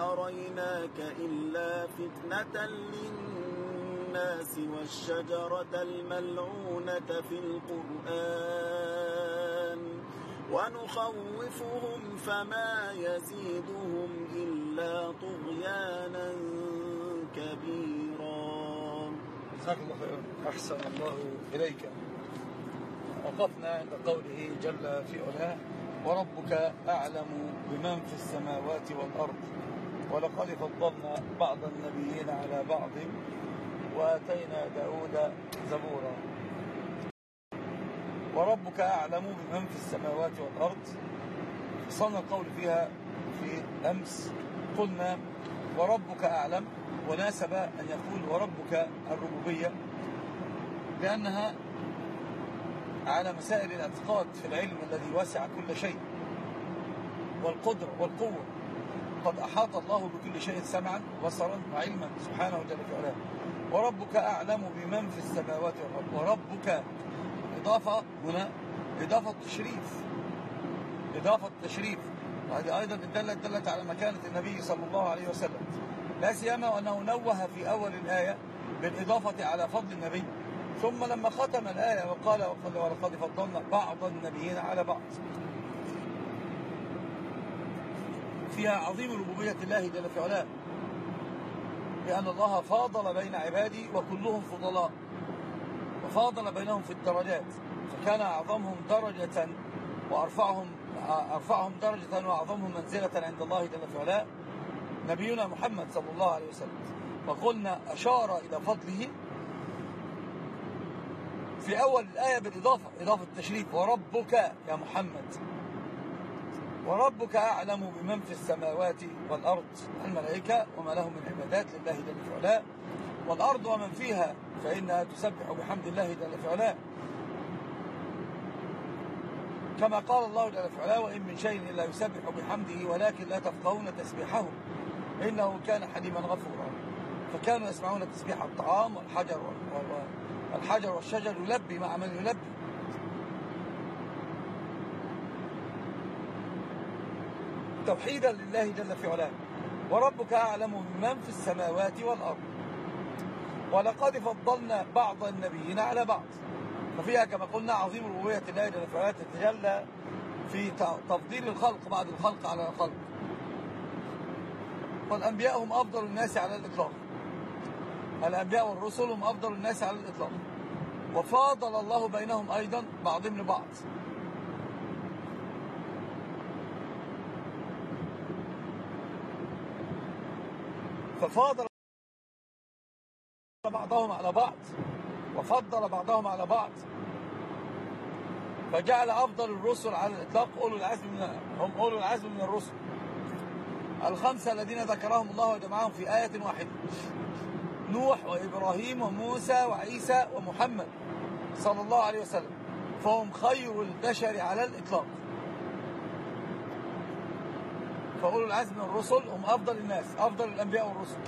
أريناك إلا فتنة للناس والشجرة الملعونة في القرآن ونخوفهم فما يزيدهم إلا طغيانا كبيرا. جزاك الله خيرا. أحسن الله إليك. وقفنا عند قوله جل في علاه وربك أعلم بمن في السماوات والأرض. ولقد فضلنا بعض النبيين على بعض وآتينا داود زبورا. وربك أعلم بمن في السماوات والأرض. صنع القول فيها في أمس. قلنا وربك أعلم. وناسب أن يقول وربك الربوبية. لأنها على مسائل الأعتقاد في العلم الذي وسع كل شيء. والقدرة والقوة. قد أحاط الله بكل شيء سمعا وبصرا وعلما سبحانه جل في وربك أعلم بمن في السماوات والأرض. وربك. إضافة هنا. إضافة تشريف. إضافة تشريف. وهذه أيضا دلت دلت على مكانة النبي صلى الله عليه وسلم. لا سيما وأنه نوه في أول الآية بالإضافة على فضل النبي. ثم لما ختم الآية وقال ولقد فضلنا بعض النبيين على بعض. فيها عظيم ربوبية الله جل في علاه. لأن الله فاضل بين عباده وكلهم فضلاء. وفاضل بينهم في الدرجات. فكان أعظمهم درجة وأرفعهم أرفعهم درجة وأعظمهم منزلة عند الله جل في علاه. نبينا محمد صلى الله عليه وسلم. وقلنا أشار إلى فضله. في أول الآية بالإضافة إضافة التشريف. وربك يا محمد. وربك أعلم بمن في السماوات والأرض الملائكة وما لهم من عبادات لله جل في والأرض ومن فيها فإنها تسبح بحمد الله جل في علاه. كما قال الله جل في علاه وإن من شيء إلا يسبح بحمده ولكن لا تفقهون تسبيحه. إنه كان حليما غفورا. فكانوا يسمعون تسبيح الطعام والحجر والحجر والشجر يلبي مع من يلبي. توحيدا لله جل في علاه. وربك أعلم بمن في السماوات والأرض. ولقد فضلنا بعض النبيين على بعض. ففيها كما قلنا عظيم ربوبية الله جل في علاه تتجلى في تفضيل الخلق بعد الخلق على الخلق. والأنبياء هم أفضل الناس على الإطلاق. الأنبياء والرسل هم أفضل الناس على الإطلاق. وفاضل الله بينهم أيضا بعضهم لبعض. ففاضل بعضهم على بعض وفضل بعضهم على بعض. فجعل أفضل الرسل على الإطلاق أولو العزم من هم أولو العزم من الرسل. الخمسة الذين ذكرهم الله وجمعهم في آية واحدة. نوح وإبراهيم وموسى وعيسى ومحمد صلى الله عليه وسلم. فهم خير البشر على الإطلاق. فأولو العزم من الرسل هم أفضل الناس أفضل الأنبياء والرسل.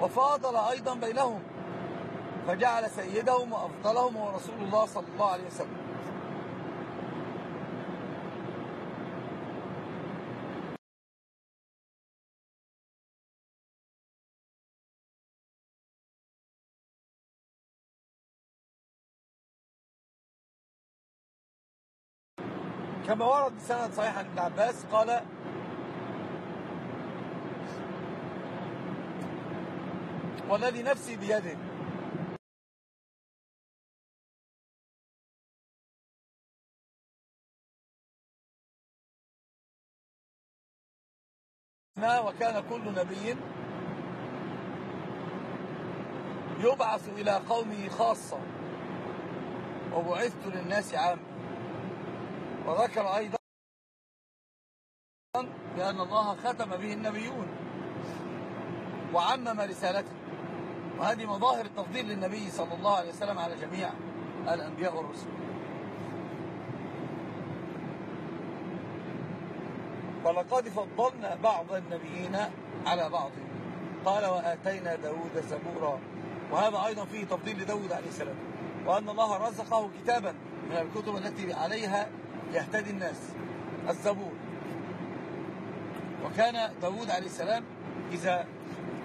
وفاضل أيضا بينهم فجعل سيدهم وأفضلهم هو رسول الله صلى الله عليه وسلم. كما ورد بسند صحيح عن ابن عباس قال والذي نفسي بيده. وكان كل نبي يبعث إلى قومه خاصة. وبعثت للناس عامة وذكر أيضا بأن الله ختم به النبيون. وعمم رسالته. وهذه مظاهر التفضيل للنبي صلى الله عليه وسلم على جميع الأنبياء والرسل. ولقد فضلنا بعض النبيين على بعض. قال وآتينا داود زبورا. وهذا أيضا فيه تفضيل لداود عليه السلام. وأن الله رزقه كتابا من الكتب التي عليها يهتدي الناس. الزبور. وكان داود عليه السلام إذا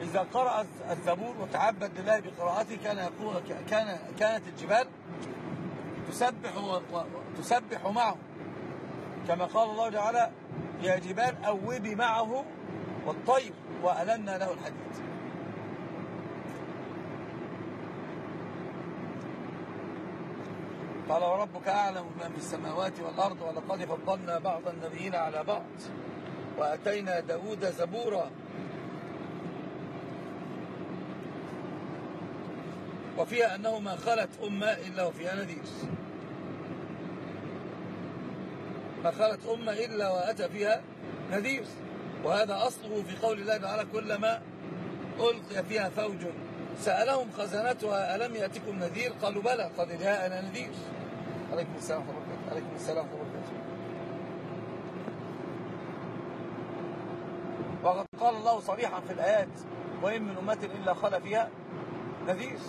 إذا قرأ الزبور وتعبد لله بقراءته كان يقول كان كانت الجبال تسبح تسبح معه. كما قال الله تعالى يا جبال أوبي معه والطير وألنا له الحديد. قال وربك أعلم بمن في السماوات والأرض ولقد فضلنا بعض النبيين على بعض وأتينا داود زبورا وفيها أنه ما خلت أمة إلا وفيها نذير. ما خلت أمة إلا وأتى فيها نذير. وهذا أصله في قول الله تعالى كلما ألقي فيها فوج سألهم خزنتها ألم يأتكم نذير؟ قالوا بلى قد جاءنا نذير. عليكم السلام الله. عليكم السلام الله. وقد قال الله صريحا في الآيات وإن من أمة إلا خل فيها نذير.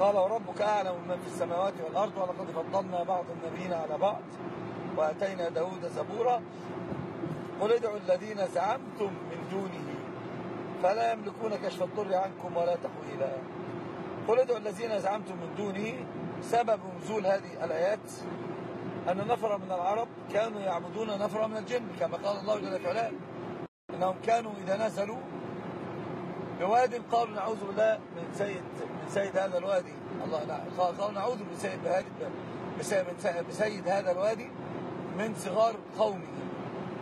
قال وربك أعلم من في السماوات والأرض ولقد فضلنا بعض النبيين على بعض وأتينا داود زبورا قل ادعوا الذين زعمتم من دونه فلا يملكون كشف الضر عنكم ولا تحويلا. قل ادعوا الذين زعمتم من دونه. سبب نزول هذه الآيات أن نفر من العرب كانوا يعبدون نفر من الجن كما قال الله جل وعلا إنهم كانوا إذا نزلوا بواد قالوا نعوذ بالله من سيد من سيد هذا الوادي. الله لا قالوا نعوذ بسيد بسيد, بسيد هذا الوادي من صغار قومه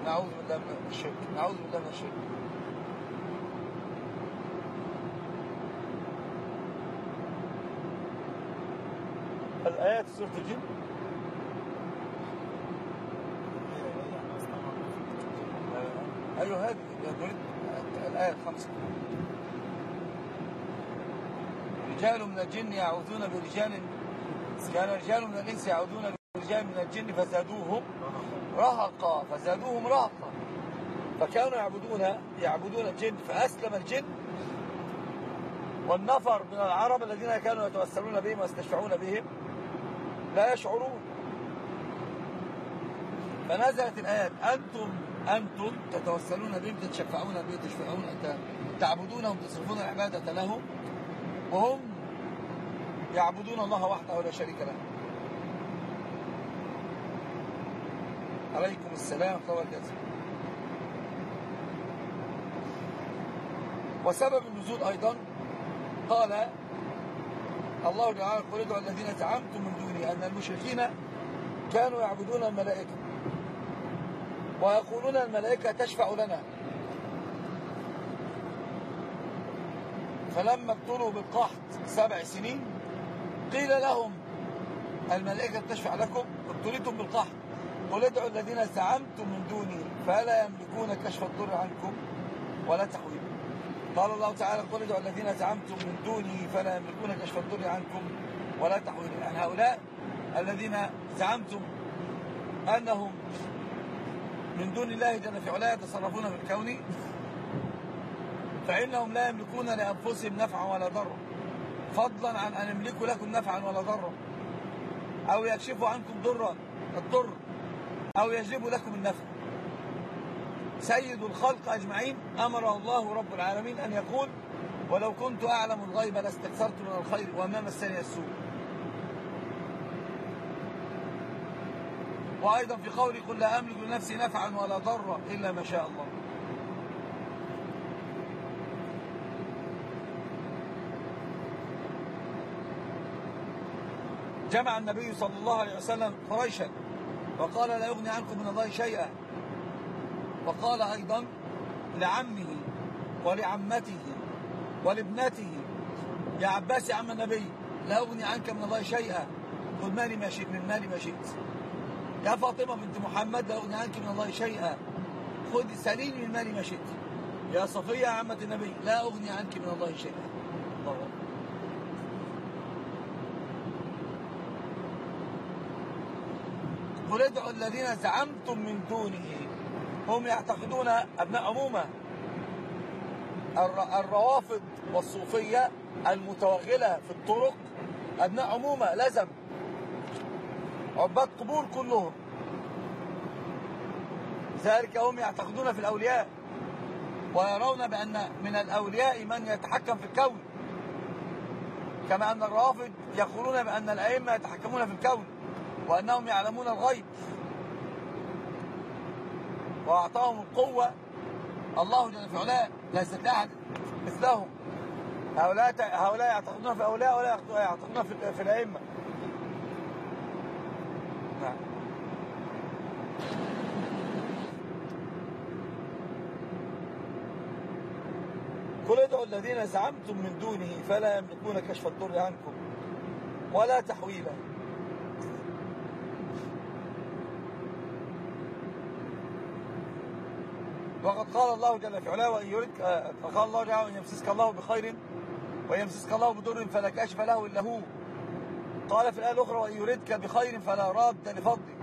نعوذ بالله من الشرك نعوذ بالله من الشرك. الآيات سورة الجن؟ أيوة هذه الآية الخمسة رجال من الجن يعوذون برجال كان رجال من الإنس يعوذون برجال من الجن فزادوهم رهقا فزادوهم رهقا. فكانوا يعبدون يعبدون الجن فأسلم الجن. والنفر من العرب الذين كانوا يتوسلون بهم ويستشفعون بهم لا يشعرون. فنزلت الآيات أنتم أنتم تتوسلون بهم تتشفعون بهم تشفعون تعبدونهم تصرفون العبادة لهم وهم يعبدون الله وحده ولا شريك له. عليكم السلام طبعا الجزم وسبب النزول أيضا قال الله تعالى قل ادعوا الذين زعمتم من دوني أن المشركين كانوا يعبدون الملائكة ويقولون الملائكة تشفع لنا. فلما ابتلوا بالقحط سبع سنين قيل لهم الملائكة تشفع لكم ابتليتم بالقحط قل ادعوا الذين زعمتم من دوني فلا يملكون كشف الضر عنكم ولا تحويل قال الله تعالى قل ادعوا الذين زعمتم من دوني فلا يملكون كشف الضر عنكم ولا تحويل يعني هؤلاء الذين زعمتم أنهم من دون الله جل في علاه يتصرفون في الكون فإنهم لا يملكون لأنفسهم نفعا ولا ضرا. فضلا عن أن يملكوا لكم نفعا ولا ضرا. أو يكشفوا عنكم ضرا الضر. أو يجلبوا لكم النفع. سيد الخلق أجمعين أمره الله رب العالمين أن يقول ولو كنت أعلم الغيب لاستكثرت من الخير وما مسني السوء. وأيضا في قولي قل لا أملك لنفسي نفعا ولا ضرا إلا ما شاء الله. جمع النبي صلى الله عليه وسلم قريشا وقال لا يغني عنكم من الله شيئا. وقال أيضا لعمه ولعمته ولابنته. يا عباس يا عم النبي لا أغني عنك من الله شيئا. خذ مالي ما شئت من مالي ما شئت. يا فاطمة بنت محمد لا أغني عنك من الله شيئا. خذ سليني من مالي ما شئت. يا صفية عمة النبي لا أغني عنك من الله شيئا. الله قل ادعوا الذين زعمتم من دونه. هم يعتقدون أبناء عمومة الروافض والصوفية المتوغلة في الطرق أبناء عمومة لزم عباد قبور كلهم. ذلك هم يعتقدون في الأولياء ويرون بأن من الأولياء من يتحكم في الكون. كما أن الروافض يقولون بأن الأئمة يتحكمون في الكون. وأنهم يعلمون الغيب. وأعطاهم القوة. الله جل في علاه ليست لأحد مثلهم. هؤلاء هؤلاء يعتقدون في أولياء ولا يعتقدون في, في الأئمة. نعم. قل ادعوا الذين زعمتم من دونه فلا يملكون كشف الضر عنكم ولا تحويلا. وقد قال الله جل في علاه وإن يردك فقال الله جل وإن يمسسك الله بخير ويمسسك الله بضر فلا كاشف له إلا هو. قال في الآية الأخرى وإن يردك بخير فلا راد لفضله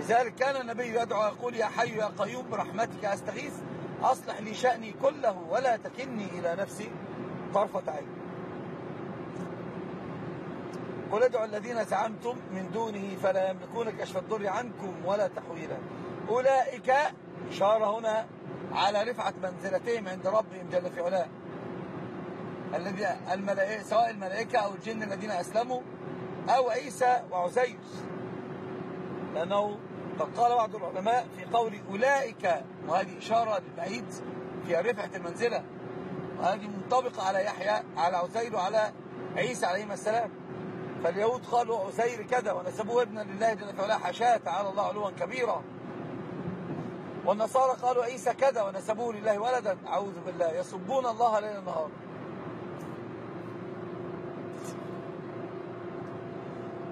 لذلك كان النبي يدعو يقول يا حي يا قيوم برحمتك أستغيث أصلح لي شأني كله ولا تكلني إلى نفسي طرفة عين. قل ادعوا الذين زعمتم من دونه فلا يملكون كشف الضر عنكم ولا تحويلا. أولئك إشارة هنا على رفعة منزلتهم عند ربهم جل في علاه. الذي الملائكة سواء الملائكة أو الجن الذين أسلموا أو عيسى وعزير لأنه قد قال بعض العلماء في قول أولئك وهذه إشارة للبعيد في رفعة المنزلة. وهذه منطبقة على يحيى على عزير وعلى عيسى عليهما السلام. فاليهود قالوا عزير كذا ونسبوه ابنا لله جل وعلا حاشاة تعالى الله علوا كبيرا. والنصارى قالوا عيسى كذا ونسبوه لله ولدا. أعوذ بالله يسبون الله ليل نهار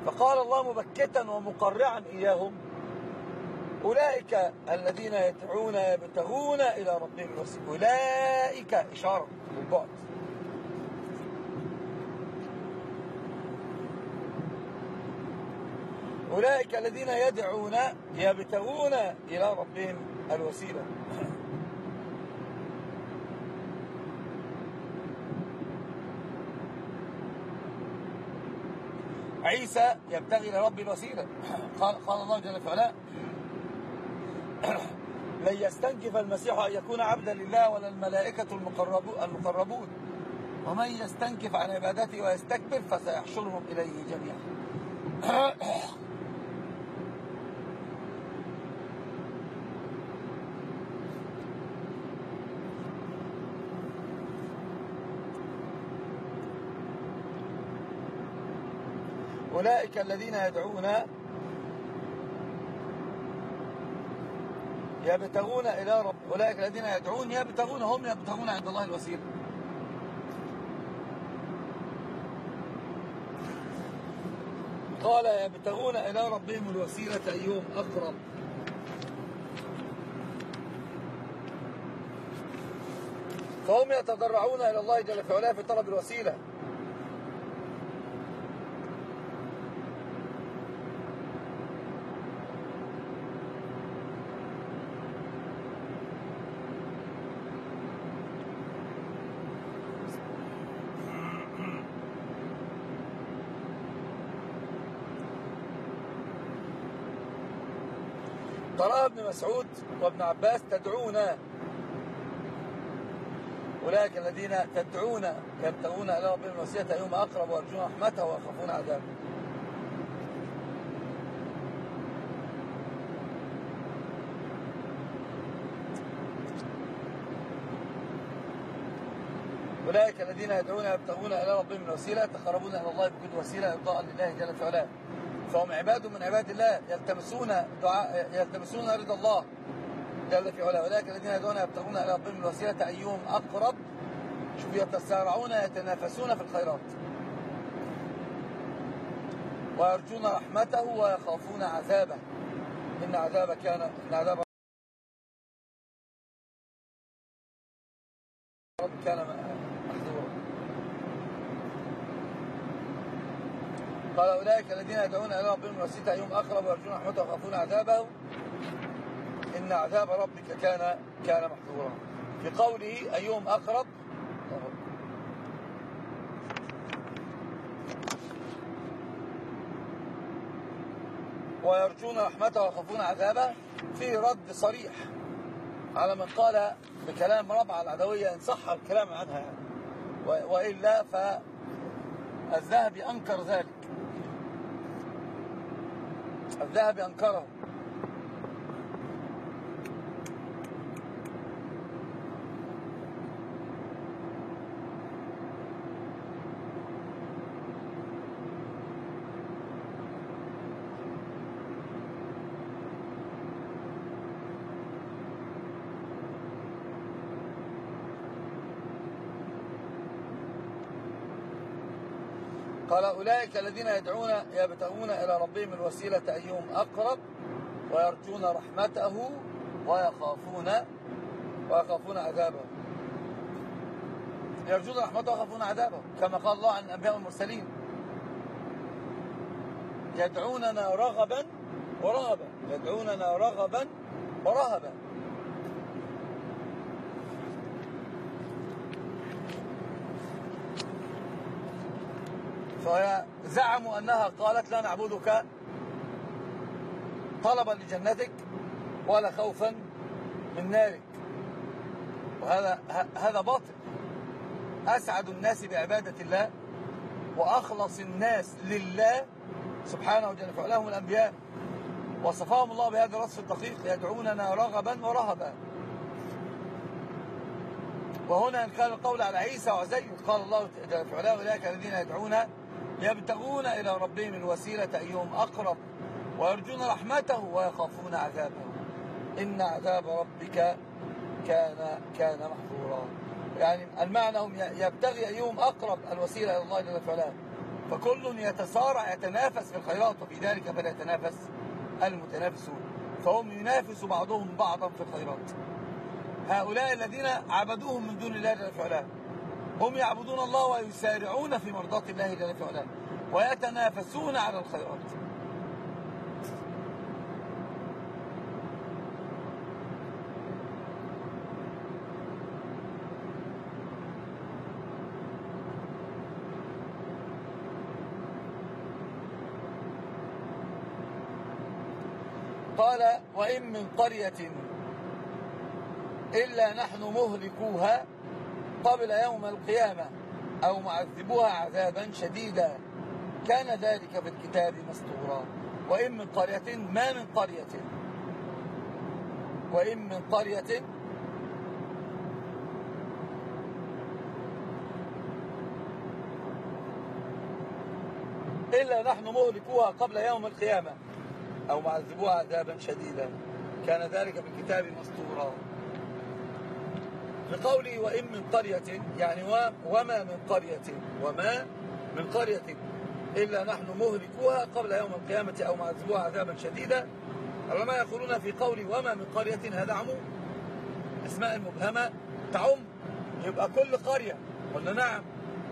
فقال الله مبكتا ومقرعا إياهم أولئك الذين يدعون يبتغون إلى ربهم الوسيلة. أولئك إشارة بالبعد أولئك الذين يدعون يبتغون إلى ربهم الوسيلة. عيسى يبتغي إلى ربه الوسيلة. قال الله جل وعلا لن يستنكف المسيح أن يكون عبدا لله ولا الملائكة المقربون. ومن يستنكف عن عبادته ويستكبر فسيحشرهم إليه جميعا. أولئك الذين يدعون يبتغون إلى رب أولئك الذين يدعون يبتغون هم يبتغون عند الله الوسيلة. قال يبتغون إلى ربهم الوسيلة أيهم أقرب. فهم يتضرعون إلى الله جل في علاه في طلب الوسيلة. قرأ ابن مسعود وابن عباس تدعون. أولئك الذين تدعون يبتغون إلى ربهم الوسيلة أيهم أقرب ويرجون رحمته ويخافون عذابه. أولئك الذين يدعون يبتغون إلى ربهم الوسيلة يتقربون إلى الله بكل وسيلة إرضاء لله جل في علاه فهم عباد من عباد الله يلتمسون دعاء يلتمسون رضا الله جل في علاه. أولئك الذين يدعون يبتغون إلى ربهم الوسيلة أيهم أقرب. شوف يتسارعون يتنافسون في الخيرات. ويرجون رحمته ويخافون عذابه. إن عذابه كان إن عذاب رب كان محذورا قال أولئك الذين يدعون إلى ربهم الوسيلة أيهم أقرب ويرجون رحمته ويخافون عذابه إن عذاب ربك كان كان محذورا في قوله أيهم أقرب. ويرجون رحمته ويخافون عذابه. في رد صريح على من قال بكلام ربع العدوية إن صح الكلام عنها. وإلا فالذهبي أنكر ذلك. of Dhahabi and Karam قال أولئك الذين يدعون يبتغون إلى ربهم الوسيلة أيهم أقرب ويرجون رحمته ويخافون ويخافون عذابه. يرجون رحمته ويخافون عذابه. كما قال الله عن الأنبياء والمرسلين يدعوننا رغبا ورهبا. يدعوننا رغبا ورهبا. فزعموا أنها قالت لا نعبدك طلبا لجنتك ولا خوفا من نارك. وهذا هذا باطل. أسعد الناس بعبادة الله وأخلص الناس لله سبحانه وجل فعلهم الأنبياء. وصفهم الله بهذا الوصف الدقيق يدعوننا رغبا ورهبا. وهنا إن كان القول على عيسى وعزيز قال الله وعلا أولئك الذين يدعون يبتغون إلى ربهم الوسيلة أيهم أقرب ويرجون رحمته ويخافون عذابه. إن عذاب ربك كان كان محظورا. يعني المعنى هم يبتغي أيهم أقرب الوسيلة إلى الله جل وعلا. فكل يتسارع يتنافس في الخيرات وفي ذلك فليتنافس المتنافسون. فهم ينافس بعضهم بعضا في الخيرات. هؤلاء الذين عبدوهم من دون الله جل وعلا. هم يعبدون الله ويسارعون في مرضاة الله جل وعلا ويتنافسون على الخيرات. قال وإن من قرية إلا نحن مهلكوها قبل يوم القيامة أو معذبوها عذابا شديدا. كان ذلك في الكتاب مسطورا وإن من قرية ما من قرية. وإن من قرية. إلا نحن مهلكوها قبل يوم القيامة أو معذبوها عذابا شديدا. كان ذلك في الكتاب مسطورا لقوله وإن من قرية يعني وما من قرية وما من قرية إلا نحن مهلكوها قبل يوم القيامة أو معذبوها عذابا شديدا. العلماء يقولون في قولي وما من قرية هذا عموم أسماء المبهمة تعم يبقى كل قرية. قلنا نعم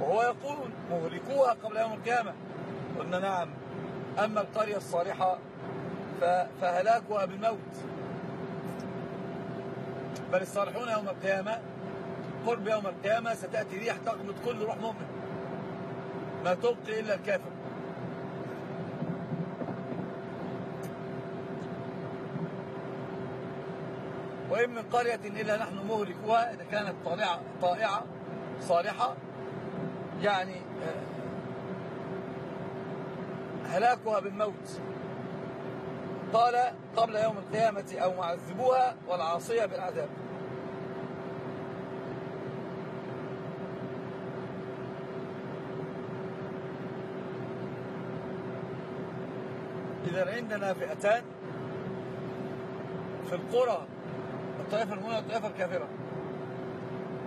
وهو يقول مهلكوها قبل يوم القيامة. قلنا نعم أما القرية الصالحة فهلاكها بالموت. بل الصالحون يوم القيامة قرب يوم القيامة ستأتي ريح تقبض كل روح مؤمن. ما تبقي إلا الكافر. وإن من قرية إلا نحن مهلكوها إذا كانت طالعة طائعة صالحة يعني آه، هلاكها بالموت. قال قبل يوم القيامة أو معذبوها والعاصية بالعذاب. إذا عندنا فئتان في القرى الطائفة المؤمنة والطائفة الكافرة.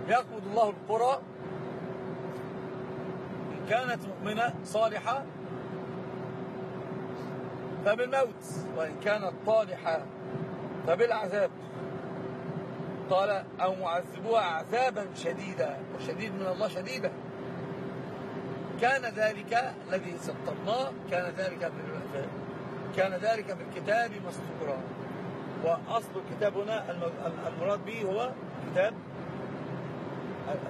يقبض الله القرى إن كانت مؤمنة صالحة فبالموت وإن كانت طالحة فبالعذاب. قال أو معذبوها عذابا شديدا وشديد من الله شديدا. كان ذلك الذي سطرناه كان ذلك كان ذلك في الكتاب مسطورا وأصل الكتاب هنا المراد به هو كتاب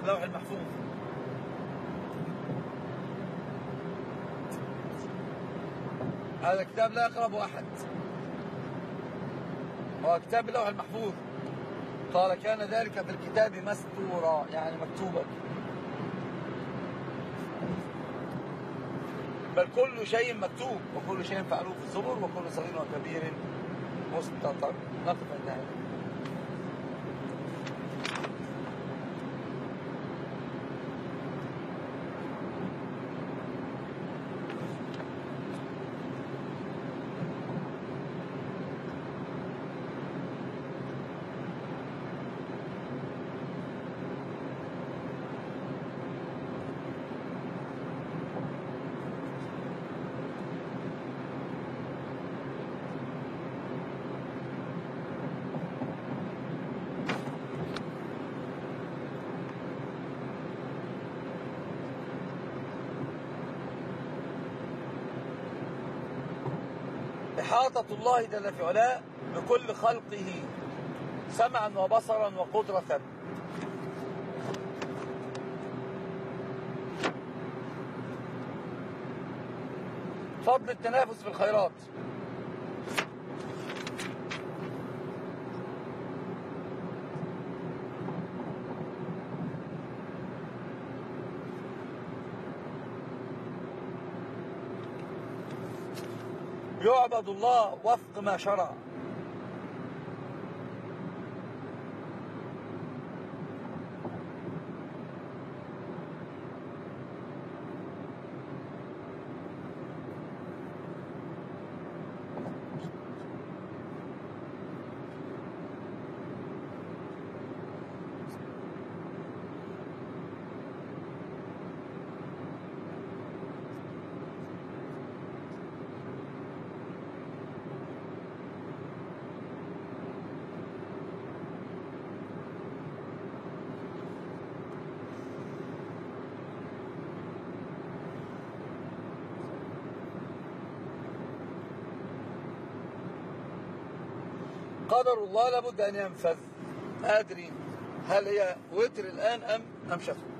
اللوح المحفوظ. هذا كتاب لا يقربه أحد. هو كتاب اللوح المحفوظ. قال كان ذلك في الكتاب مستورا. يعني مكتوبا. بل كل شيء مكتوب وكل شيء فعلوه في الزبر وكل صغير وكبير مستطر. نقف عند هذا. إحاطة الله جل في علاه بكل خلقه سمعا وبصرا وقدرة فضل التنافس في الخيرات. الله وفق ما شرع. قدر الله لابد أن ينفذ. أدري هل هي وتر الآن أم أم شفع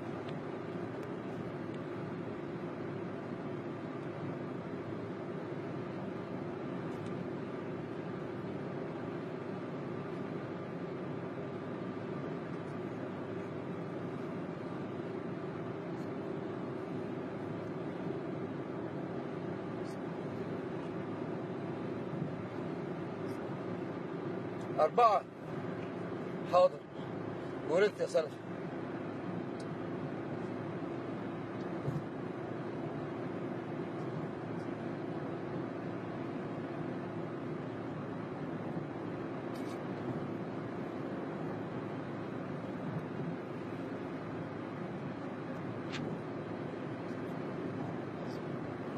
أربعة. حاضر. ولدت يا سلف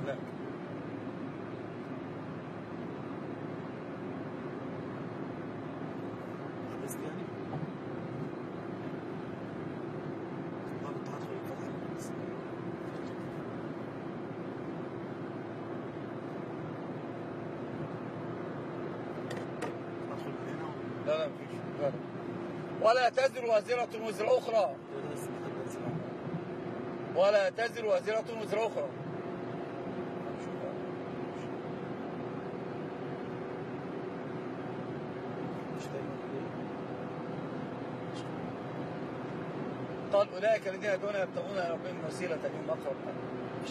لا لا مفيش لا لا. ولا تزر وازرة وزر أخرى. ولا تزر وازرة وزر أخرى. قال أولئك الذين يدعون يبتغون ربهم وسيلة أيهم أقرب مش